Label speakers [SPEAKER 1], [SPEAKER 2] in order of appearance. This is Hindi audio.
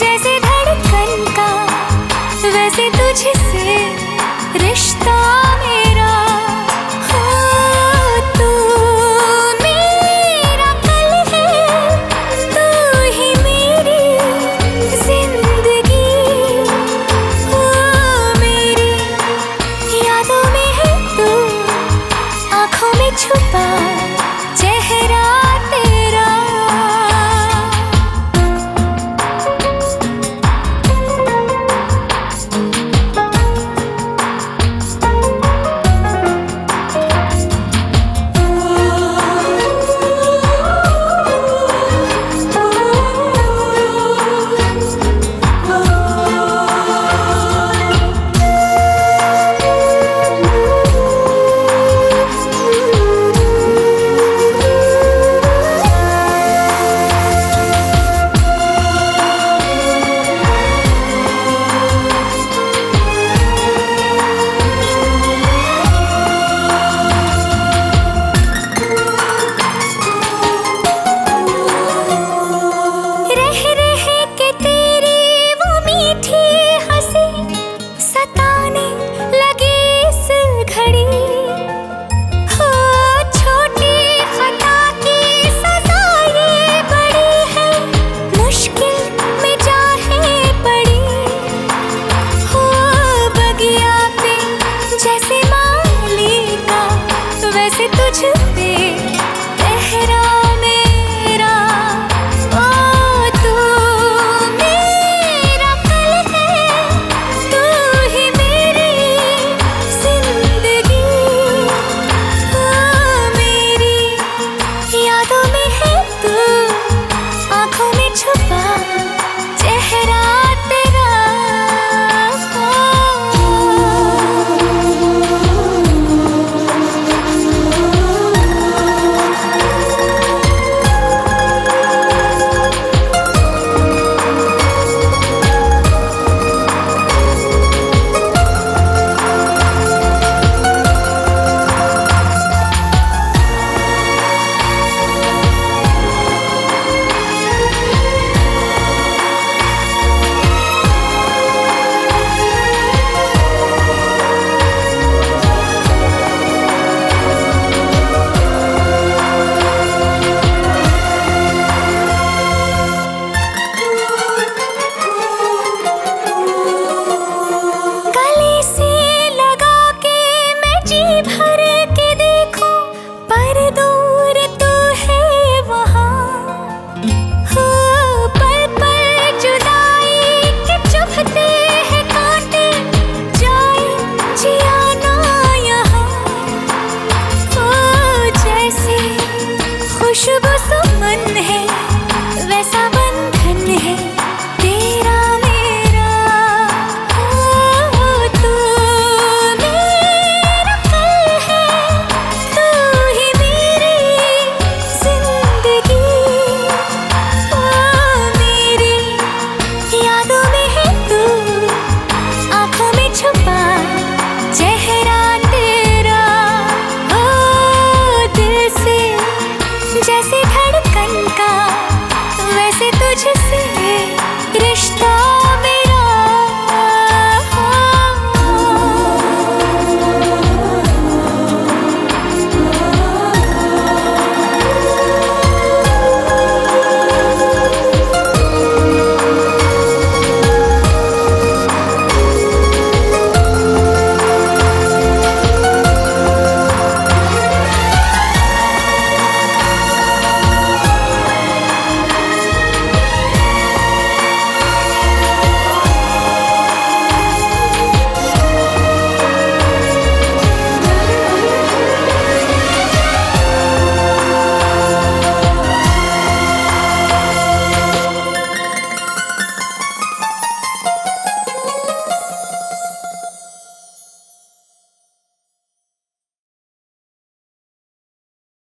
[SPEAKER 1] जैसे धड़कन का, वैसे तुझसे रिश्ता मेरा। हाँ, तू मेरा है, तू ही मेरी ज़िंदगी। हाँ, में है तू, आँखों में छुपा